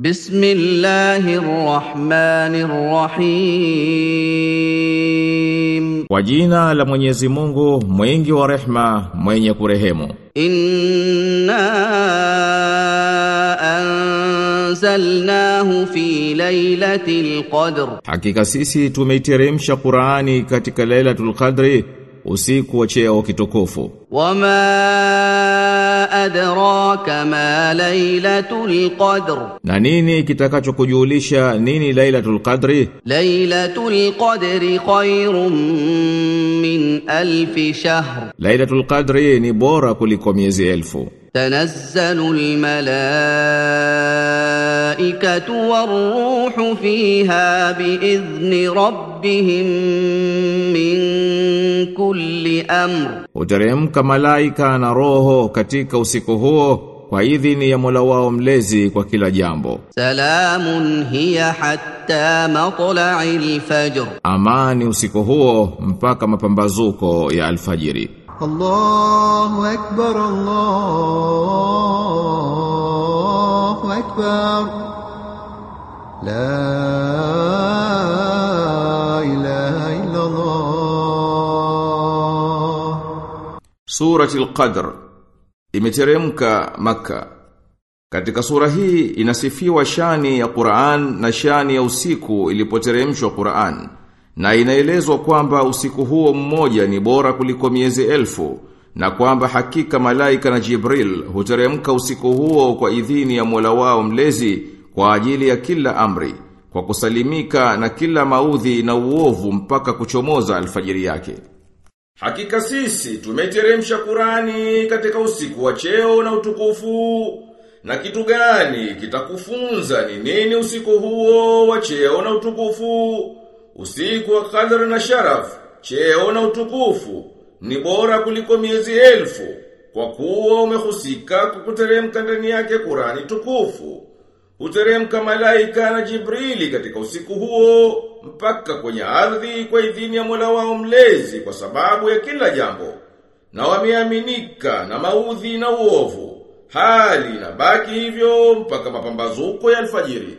بسم الله الرحمن الرحيم Kwa jina la Mwenyezi Mungu, mwingi wa rehma, mwenye kurehemu. إنا أنزلناه في ليلة القدر Hakika sisi tumeiteremsha Qur'ani katika Lailatul Qadri, usiku wa usikuacheo kitokofu wama adraka ma lailatul qadr. Na nini kitakachokujulisha nini lailatul qadri? Lailatul qadri khairum min alf shahr. Lailatul qadri ni bora kuliko miezi elfu. تنزل الملائكة والروح فيها بإذن ربهم من كل أمر Uteremka malaika na roho katika usiku huo kwa idhini ya Mola wao mlezi kwa kila jambo. سلام هي حتى مطلع الفجر Amani usiku huo mpaka mapambazuko ya alfajiri. الله أكبر الله أكبر لا إله إلا الله Suratul Qadr imeteremka Makka. Katika sura hii inasifiwa shani ya Qur'an na shani ya usiku ilipoteremshwa Qur'an. Na inaelezwa kwamba usiku huo mmoja ni bora kuliko miezi elfu na kwamba hakika malaika na Jibril huteremka usiku huo kwa idhini ya Mola wao mlezi kwa ajili ya kila amri kwa kusalimika na kila maudhi na uovu mpaka kuchomoza alfajiri yake. Hakika sisi tumeteremsha Kurani katika usiku wa cheo na utukufu. Na kitu gani kitakufunza ni nini usiku huo wa cheo na utukufu? Usiku wa qadr na sharaf, cheo na utukufu ni bora kuliko miezi elfu kwa kuwa umehusika kukuteremka ndani yake Kurani tukufu. Huteremka malaika na Jibrili katika usiku huo mpaka kwenye ardhi kwa idhini ya Mola wao mlezi kwa sababu ya kila jambo. Na wameaminika na maudhi na uovu. Hali na baki hivyo mpaka mapambazuko ya alfajiri.